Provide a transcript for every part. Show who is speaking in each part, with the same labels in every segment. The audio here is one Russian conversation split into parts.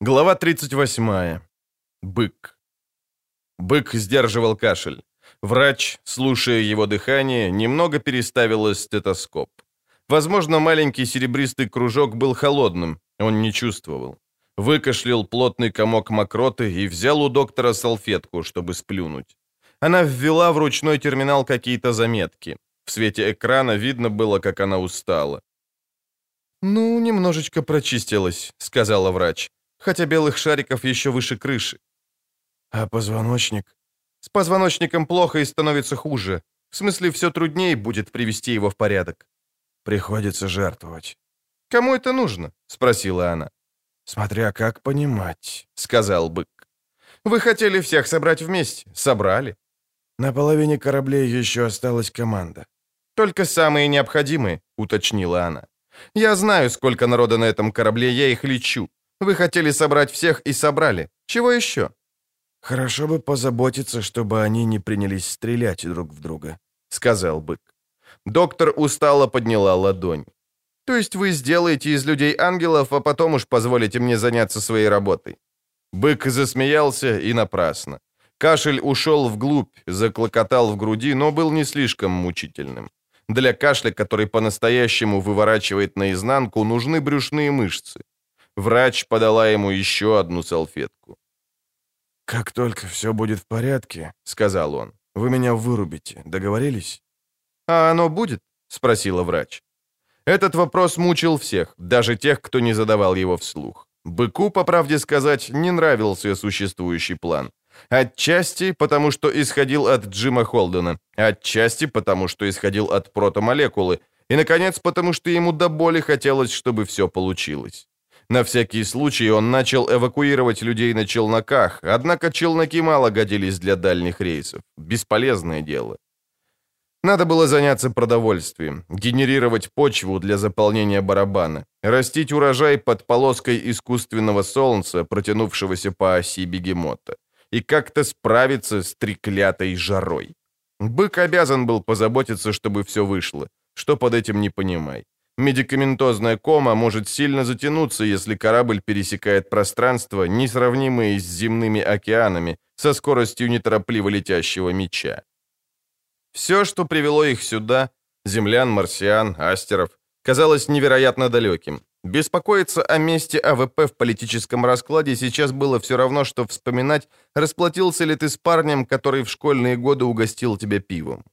Speaker 1: Глава 38. Бык. Бык сдерживал кашель. Врач, слушая его дыхание, немного переставил стетоскоп. Возможно, маленький серебристый кружок был холодным, он не чувствовал. Выкашлял плотный комок мокроты и взял у доктора салфетку, чтобы сплюнуть. Она ввела в ручной терминал какие-то заметки. В свете экрана видно было, как она устала. «Ну, немножечко прочистилась», — сказала врач хотя белых шариков еще выше крыши.
Speaker 2: А позвоночник?
Speaker 1: С позвоночником плохо и становится хуже. В смысле, все труднее будет привести его в порядок.
Speaker 2: Приходится жертвовать.
Speaker 1: Кому это нужно? Спросила она.
Speaker 2: Смотря как понимать,
Speaker 1: сказал бык. Вы хотели всех собрать вместе. Собрали.
Speaker 2: На половине кораблей еще осталась команда.
Speaker 1: Только самые необходимые, уточнила она. Я знаю, сколько народа на этом корабле, я их лечу. Вы хотели собрать всех и собрали. Чего еще?»
Speaker 2: «Хорошо бы позаботиться, чтобы они не принялись стрелять друг в друга», — сказал бык.
Speaker 1: Доктор устало подняла ладонь. «То есть вы сделаете из людей ангелов, а потом уж позволите мне заняться своей работой?» Бык засмеялся и напрасно. Кашель ушел вглубь, заклокотал в груди, но был не слишком мучительным. Для кашля, который по-настоящему выворачивает наизнанку, нужны брюшные мышцы. Врач подала ему еще одну салфетку.
Speaker 2: «Как только все будет в порядке», — сказал он, — «вы меня вырубите. Договорились?»
Speaker 1: «А оно будет?» — спросила врач. Этот вопрос мучил всех, даже тех, кто не задавал его вслух. Быку, по правде сказать, не нравился существующий план. Отчасти потому, что исходил от Джима Холдена, отчасти потому, что исходил от протомолекулы, и, наконец, потому что ему до боли хотелось, чтобы все получилось. На всякий случай он начал эвакуировать людей на челноках, однако челноки мало годились для дальних рейсов. Бесполезное дело. Надо было заняться продовольствием, генерировать почву для заполнения барабана, растить урожай под полоской искусственного солнца, протянувшегося по оси бегемота, и как-то справиться с треклятой жарой. Бык обязан был позаботиться, чтобы все вышло, что под этим ни понимай. Медикаментозная кома может сильно затянуться, если корабль пересекает пространства, несравнимые с земными океанами, со скоростью неторопливо летящего меча. Все, что привело их сюда, землян, марсиан, астеров, казалось невероятно далеким. Беспокоиться о месте АВП в политическом раскладе сейчас было все равно, что вспоминать, расплатился ли ты с парнем, который в школьные годы угостил тебя пивом.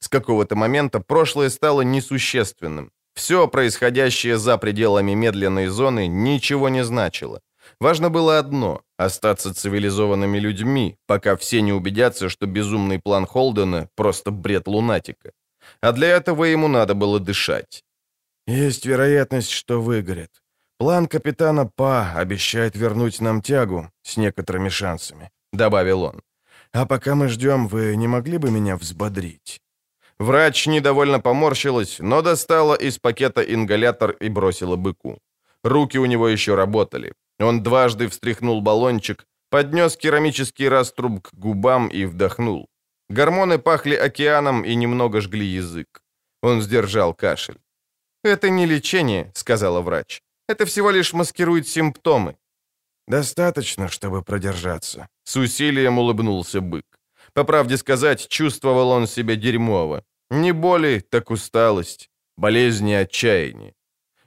Speaker 1: С какого-то момента прошлое стало несущественным. Все происходящее за пределами медленной зоны ничего не значило. Важно было одно — остаться цивилизованными людьми, пока все не убедятся, что безумный план Холдена — просто бред лунатика. А для этого ему надо было дышать.
Speaker 2: «Есть вероятность, что выгорит. План капитана Па обещает вернуть нам тягу с некоторыми шансами», — добавил он. «А пока мы ждем, вы не могли бы меня взбодрить?»
Speaker 1: Врач недовольно поморщилась, но достала из пакета ингалятор и бросила быку. Руки у него еще работали. Он дважды встряхнул баллончик, поднес керамический раструб к губам и вдохнул. Гормоны пахли океаном и немного жгли язык. Он сдержал кашель. «Это не лечение», — сказала врач. «Это всего лишь маскирует симптомы».
Speaker 2: «Достаточно, чтобы продержаться», —
Speaker 1: с усилием улыбнулся бык. По правде сказать, чувствовал он себя дерьмово. Не боли, так усталость, болезни отчаяние.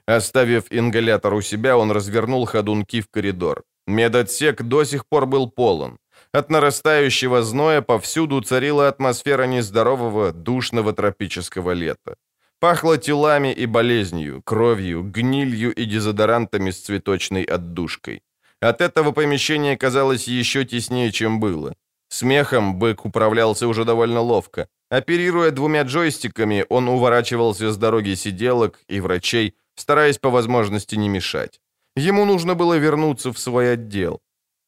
Speaker 1: Оставив ингалятор у себя, он развернул ходунки в коридор. Медотсек до сих пор был полон. От нарастающего зноя повсюду царила атмосфера нездорового, душного тропического лета. Пахло телами и болезнью, кровью, гнилью и дезодорантами с цветочной отдушкой. От этого помещение казалось еще теснее, чем было. Смехом бык управлялся уже довольно ловко. Оперируя двумя джойстиками, он уворачивался с дороги сиделок и врачей, стараясь по возможности не мешать. Ему нужно было вернуться в свой отдел.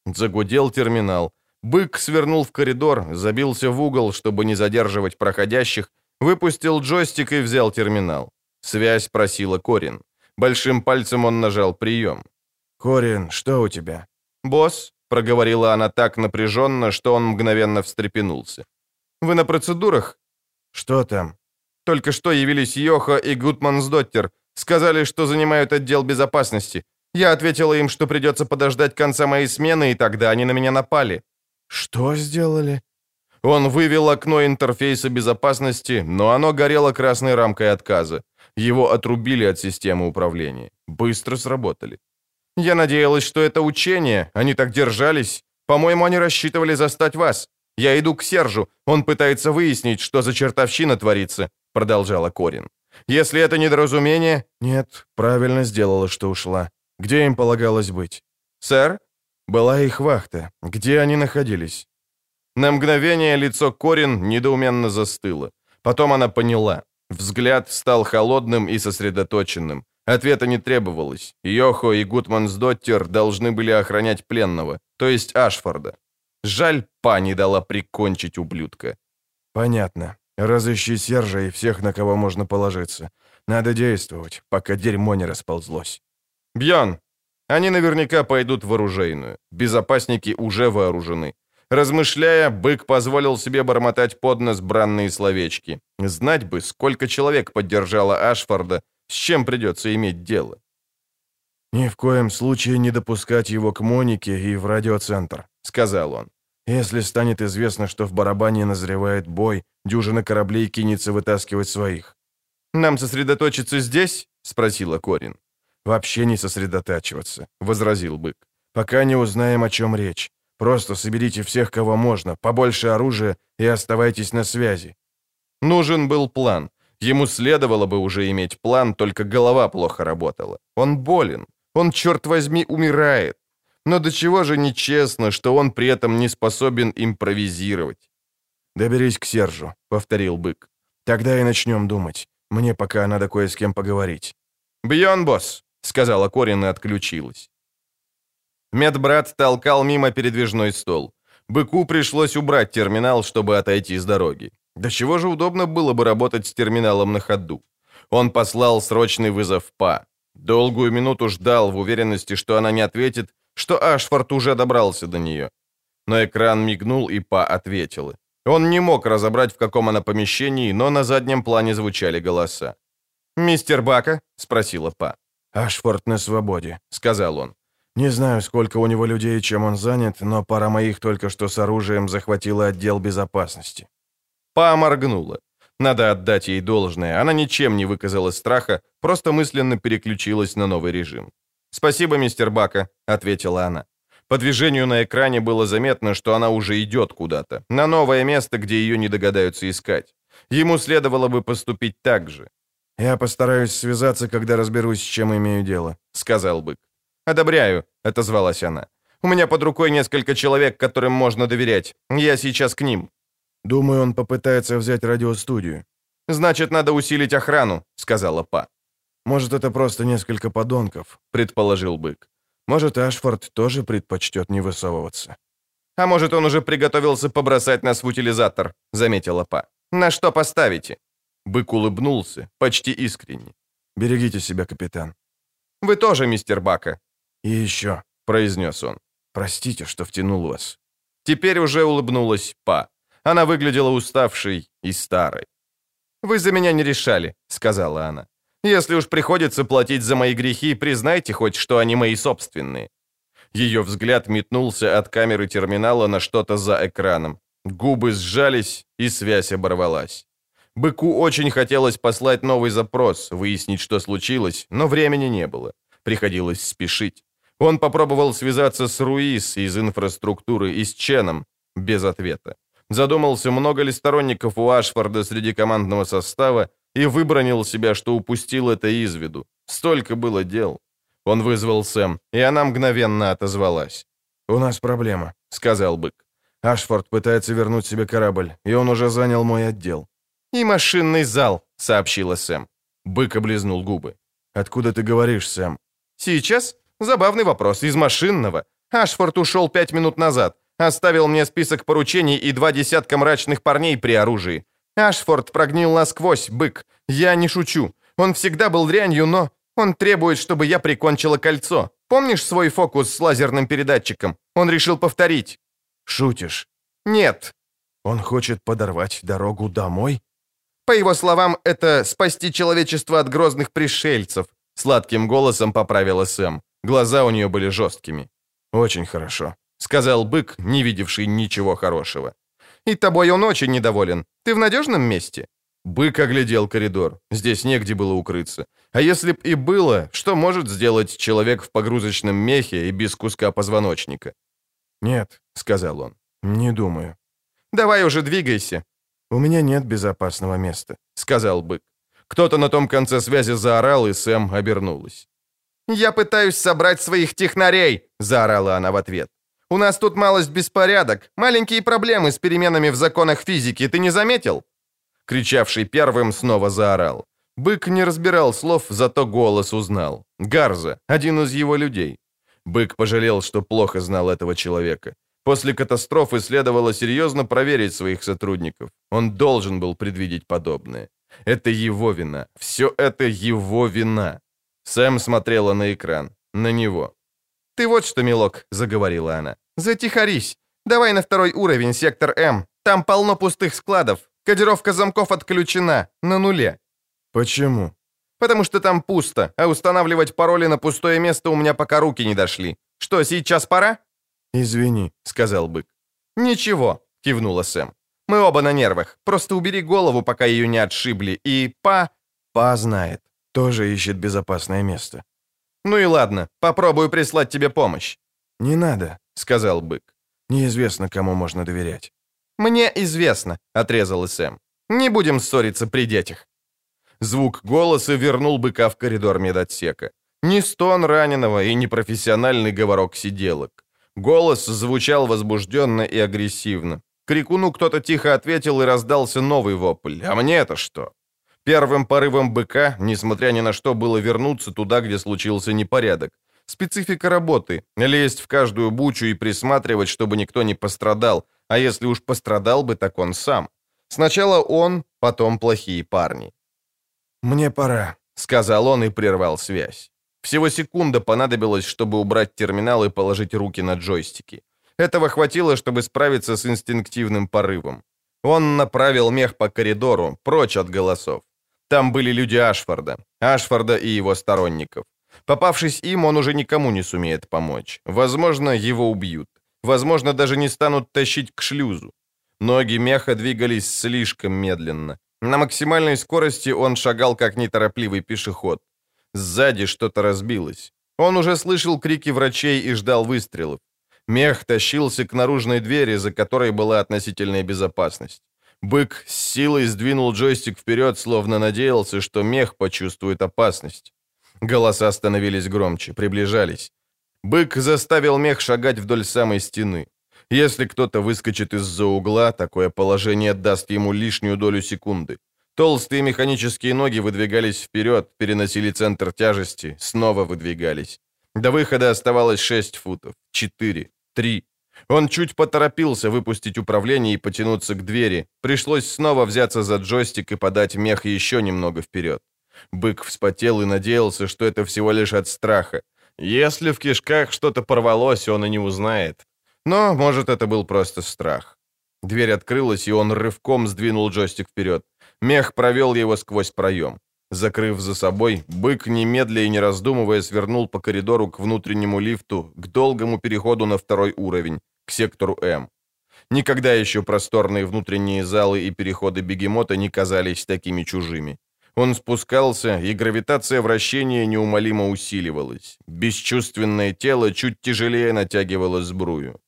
Speaker 1: Загудел терминал. Бык свернул в коридор, забился в угол, чтобы не задерживать проходящих, выпустил джойстик и взял терминал. Связь просила Корин. Большим пальцем он нажал прием.
Speaker 2: «Корин, что у тебя?»
Speaker 1: «Босс», — проговорила она так напряженно, что он мгновенно встрепенулся. «Вы на процедурах?»
Speaker 2: «Что там?»
Speaker 1: «Только что явились Йоха и Гутмансдоттер. Сказали, что занимают отдел безопасности. Я ответила им, что придется подождать конца моей смены, и тогда они на меня напали.
Speaker 2: Что сделали?
Speaker 1: Он вывел окно интерфейса безопасности, но оно горело красной рамкой отказа. Его отрубили от системы управления. Быстро сработали. Я надеялась, что это учение. Они так держались. По-моему, они рассчитывали застать вас. Я иду к Сержу. Он пытается выяснить, что за чертовщина творится», — продолжала Корин. «Если это недоразумение...»
Speaker 2: «Нет, правильно сделала, что ушла. Где им полагалось быть?»
Speaker 1: «Сэр?»
Speaker 2: «Была их вахта. Где они находились?»
Speaker 1: На мгновение лицо Корин недоуменно застыло. Потом она поняла. Взгляд стал холодным и сосредоточенным. Ответа не требовалось. Йохо и Гутмансдоттер должны были охранять пленного, то есть Ашфорда. Жаль, па не дала прикончить ублюдка.
Speaker 2: «Понятно. Разыщи Сержа и всех, на кого можно положиться. Надо действовать, пока дерьмо не расползлось».
Speaker 1: «Бьон, они наверняка пойдут в оружейную. Безопасники уже вооружены. Размышляя, бык позволил себе бормотать под нос бранные словечки. Знать бы, сколько человек поддержало Ашфорда, с чем придется иметь дело.
Speaker 2: «Ни в коем случае не допускать его к Монике и в радиоцентр», — сказал он. «Если станет известно, что в барабане назревает бой, дюжина кораблей кинется вытаскивать своих».
Speaker 1: «Нам сосредоточиться здесь?» — спросила Корин.
Speaker 2: «Вообще не сосредотачиваться», — возразил бык. «Пока не узнаем, о чем речь. Просто соберите всех, кого можно, побольше оружия и оставайтесь на связи».
Speaker 1: Нужен был план. Ему следовало бы уже иметь план, только голова плохо работала. Он болен. Он, черт возьми, умирает. Но до чего же нечестно, что он при этом не способен импровизировать.
Speaker 2: «Доберись к Сержу», — повторил бык. «Тогда и начнем думать. Мне пока надо кое с кем поговорить».
Speaker 1: «Бьон, босс», — сказала Корин и отключилась. Медбрат толкал мимо передвижной стол. Быку пришлось убрать терминал, чтобы отойти с дороги. Да чего же удобно было бы работать с терминалом на ходу. Он послал срочный вызов Па. Долгую минуту ждал в уверенности, что она не ответит, что Ашфорд уже добрался до нее. Но экран мигнул, и Па ответила. Он не мог разобрать, в каком она помещении, но на заднем плане звучали голоса. «Мистер Бака?» — спросила Па.
Speaker 2: «Ашфорд на свободе», — сказал он. Не знаю, сколько у него людей и чем он занят, но пара моих только что с оружием захватила отдел безопасности.
Speaker 1: Па моргнула. Надо отдать ей должное. Она ничем не выказала страха, просто мысленно переключилась на новый режим. «Спасибо, мистер Бака», — ответила она. По движению на экране было заметно, что она уже идет куда-то, на новое место, где ее не догадаются искать. Ему следовало бы поступить так же.
Speaker 2: «Я постараюсь связаться, когда разберусь, с чем имею дело», — сказал бык.
Speaker 1: «Одобряю», — отозвалась она. «У меня под рукой несколько человек, которым можно доверять. Я сейчас к ним».
Speaker 2: «Думаю, он попытается взять радиостудию».
Speaker 1: «Значит, надо усилить охрану», — сказала Па.
Speaker 2: «Может, это просто несколько подонков», — предположил бык. «Может, Ашфорд тоже предпочтет не высовываться».
Speaker 1: «А может, он уже приготовился побросать нас в утилизатор», — заметила Па. «На что поставите?» Бык улыбнулся, почти искренне.
Speaker 2: «Берегите себя, капитан».
Speaker 1: «Вы тоже, мистер Бака»,
Speaker 2: «И еще», — произнес он, — «простите, что втянул вас».
Speaker 1: Теперь уже улыбнулась Па. Она выглядела уставшей и старой. «Вы за меня не решали», — сказала она. «Если уж приходится платить за мои грехи, признайте хоть, что они мои собственные». Ее взгляд метнулся от камеры терминала на что-то за экраном. Губы сжались, и связь оборвалась. Быку очень хотелось послать новый запрос, выяснить, что случилось, но времени не было. Приходилось спешить. Он попробовал связаться с Руис из инфраструктуры и с Ченом. Без ответа. Задумался, много ли сторонников у Ашфорда среди командного состава, и выбронил себя, что упустил это из виду. Столько было дел. Он вызвал Сэм, и она мгновенно отозвалась.
Speaker 2: «У нас проблема», — сказал бык. «Ашфорд пытается вернуть себе корабль, и он уже занял мой отдел».
Speaker 1: «И машинный зал», — сообщила Сэм. Бык облизнул губы.
Speaker 2: «Откуда ты говоришь, Сэм?»
Speaker 1: «Сейчас? Забавный вопрос. Из машинного. Ашфорд ушел пять минут назад. Оставил мне список поручений и два десятка мрачных парней при оружии. Ашфорд прогнил насквозь, бык. Я не шучу. Он всегда был дрянью, но он требует, чтобы я прикончила кольцо. Помнишь свой фокус с лазерным передатчиком? Он решил повторить.
Speaker 2: Шутишь?
Speaker 1: Нет.
Speaker 2: Он хочет подорвать дорогу домой?
Speaker 1: По его словам, это спасти человечество от грозных пришельцев. Сладким голосом поправила Сэм. Глаза у нее были жесткими.
Speaker 2: «Очень хорошо», —
Speaker 1: сказал бык, не видевший ничего хорошего. «И тобой он очень недоволен. Ты в надежном месте?» Бык оглядел коридор. Здесь негде было укрыться. А если б и было, что может сделать человек в погрузочном мехе и без куска позвоночника?
Speaker 2: «Нет», — сказал он, — «не думаю».
Speaker 1: «Давай уже двигайся».
Speaker 2: «У меня нет безопасного места», —
Speaker 1: сказал бык. Кто-то на том конце связи заорал, и Сэм обернулась. «Я пытаюсь собрать своих технарей!» — заорала она в ответ. «У нас тут малость беспорядок, маленькие проблемы с переменами в законах физики, ты не заметил?» Кричавший первым снова заорал. Бык не разбирал слов, зато голос узнал. Гарза, один из его людей. Бык пожалел, что плохо знал этого человека. После катастрофы следовало серьезно проверить своих сотрудников. Он должен был предвидеть подобное. Это его вина. Все это его вина. Сэм смотрела на экран. На него. «Ты вот что, милок», — заговорила она. «Затихарись. Давай на второй уровень, сектор М. Там полно пустых складов. Кодировка замков отключена. На нуле».
Speaker 2: «Почему?»
Speaker 1: «Потому что там пусто, а устанавливать пароли на пустое место у меня пока руки не дошли. Что, сейчас пора?»
Speaker 2: «Извини», —
Speaker 1: сказал бык. «Ничего», — кивнула Сэм. «Мы оба на нервах. Просто убери голову, пока ее не отшибли, и па...»
Speaker 2: «Па знает тоже ищет безопасное место.
Speaker 1: «Ну и ладно, попробую прислать тебе помощь».
Speaker 2: «Не надо», —
Speaker 1: сказал бык.
Speaker 2: «Неизвестно, кому можно доверять».
Speaker 1: «Мне известно», — отрезал Сэм. «Не будем ссориться при детях». Звук голоса вернул быка в коридор медотсека. Не стон раненого и не профессиональный говорок сиделок. Голос звучал возбужденно и агрессивно. Крикуну кто-то тихо ответил и раздался новый вопль. «А мне это что?» Первым порывом быка, несмотря ни на что, было вернуться туда, где случился непорядок. Специфика работы — лезть в каждую бучу и присматривать, чтобы никто не пострадал, а если уж пострадал бы, так он сам. Сначала он, потом плохие парни.
Speaker 2: «Мне пора», —
Speaker 1: сказал он и прервал связь. Всего секунда понадобилось, чтобы убрать терминал и положить руки на джойстики. Этого хватило, чтобы справиться с инстинктивным порывом. Он направил мех по коридору, прочь от голосов. Там были люди Ашфорда, Ашфорда и его сторонников. Попавшись им, он уже никому не сумеет помочь. Возможно, его убьют. Возможно, даже не станут тащить к шлюзу. Ноги меха двигались слишком медленно. На максимальной скорости он шагал, как неторопливый пешеход. Сзади что-то разбилось. Он уже слышал крики врачей и ждал выстрелов. Мех тащился к наружной двери, за которой была относительная безопасность. Бык с силой сдвинул джойстик вперед, словно надеялся, что мех почувствует опасность. Голоса становились громче, приближались. Бык заставил мех шагать вдоль самой стены. Если кто-то выскочит из-за угла, такое положение даст ему лишнюю долю секунды. Толстые механические ноги выдвигались вперед, переносили центр тяжести, снова выдвигались. До выхода оставалось 6 футов, 4, 3, он чуть поторопился выпустить управление и потянуться к двери. Пришлось снова взяться за джойстик и подать мех еще немного вперед. Бык вспотел и надеялся, что это всего лишь от страха. Если в кишках что-то порвалось, он и не узнает. Но, может, это был просто страх. Дверь открылась, и он рывком сдвинул джойстик вперед. Мех провел его сквозь проем. Закрыв за собой, бык, немедля и не раздумывая, свернул по коридору к внутреннему лифту, к долгому переходу на второй уровень, к сектору М. Никогда еще просторные внутренние залы и переходы бегемота не казались такими чужими. Он спускался, и гравитация вращения неумолимо усиливалась. Бесчувственное тело чуть тяжелее натягивало сбрую.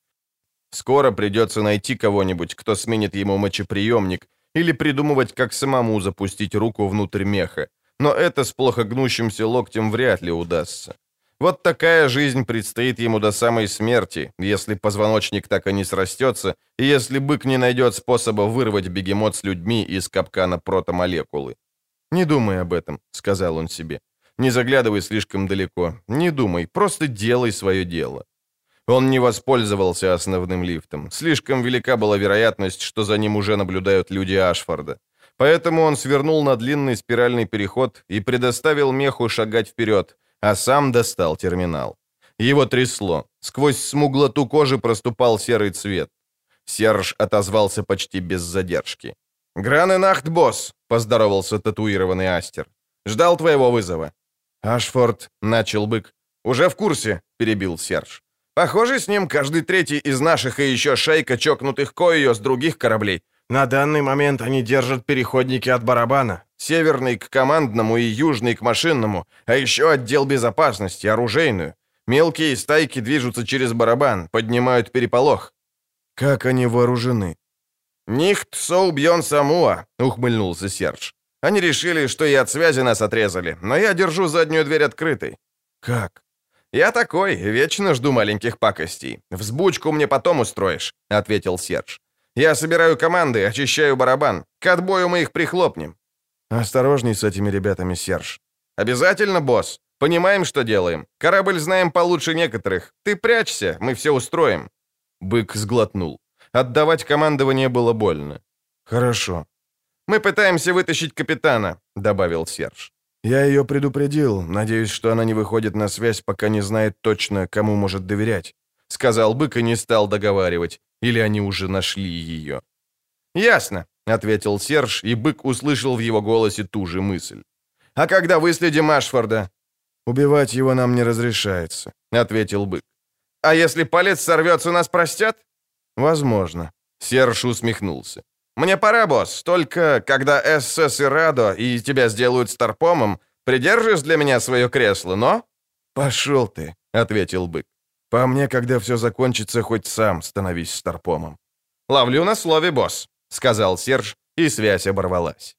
Speaker 1: Скоро придется найти кого-нибудь, кто сменит ему мочеприемник, или придумывать, как самому запустить руку внутрь меха. Но это с плохо гнущимся локтем вряд ли удастся. Вот такая жизнь предстоит ему до самой смерти, если позвоночник так и не срастется, и если бык не найдет способа вырвать бегемот с людьми из капкана протомолекулы. «Не думай об этом», — сказал он себе. «Не заглядывай слишком далеко. Не думай, просто делай свое дело». Он не воспользовался основным лифтом. Слишком велика была вероятность, что за ним уже наблюдают люди Ашфорда. Поэтому он свернул на длинный спиральный переход и предоставил меху шагать вперед, а сам достал терминал. Его трясло. Сквозь смуглоту кожи проступал серый цвет. Серж отозвался почти без задержки. «Граны Нахт, босс!» — поздоровался татуированный Астер. «Ждал твоего вызова».
Speaker 2: «Ашфорд», —
Speaker 1: начал бык. «Уже в курсе», — перебил Серж. «Похоже, с ним каждый третий из наших и еще шейка чокнутых кое с других кораблей. На данный момент они держат переходники от барабана. Северный к командному и южный к машинному, а еще отдел безопасности, оружейную. Мелкие стайки движутся через барабан, поднимают переполох.
Speaker 2: Как они вооружены?
Speaker 1: «Нихт соубьен самуа», — ухмыльнулся Серж. «Они решили, что и от связи нас отрезали, но я держу заднюю дверь открытой».
Speaker 2: «Как?»
Speaker 1: «Я такой, вечно жду маленьких пакостей. Взбучку мне потом устроишь», — ответил Серж. «Я собираю команды, очищаю барабан. К отбою мы их прихлопнем».
Speaker 2: «Осторожней с этими ребятами, Серж».
Speaker 1: «Обязательно, босс. Понимаем, что делаем. Корабль знаем получше некоторых. Ты прячься, мы все устроим». Бык сглотнул. Отдавать командование было больно.
Speaker 2: «Хорошо».
Speaker 1: «Мы пытаемся вытащить капитана», — добавил Серж.
Speaker 2: «Я ее предупредил. Надеюсь, что она не выходит на связь, пока не знает точно, кому может доверять», — сказал Бык и не стал договаривать. Или они уже нашли ее.
Speaker 1: «Ясно», — ответил Серж, и Бык услышал в его голосе ту же мысль. «А когда выследим Ашфорда?»
Speaker 2: «Убивать его нам не разрешается», — ответил Бык.
Speaker 1: «А если палец сорвется, нас простят?»
Speaker 2: «Возможно».
Speaker 1: Серж усмехнулся. «Мне пора, босс, только когда СС и Радо и тебя сделают старпомом, придержишь для меня свое кресло, но...»
Speaker 2: «Пошел ты», — ответил Бык. «По мне, когда все закончится, хоть сам становись старпомом».
Speaker 1: «Ловлю на слове, босс», — сказал Серж, и связь оборвалась.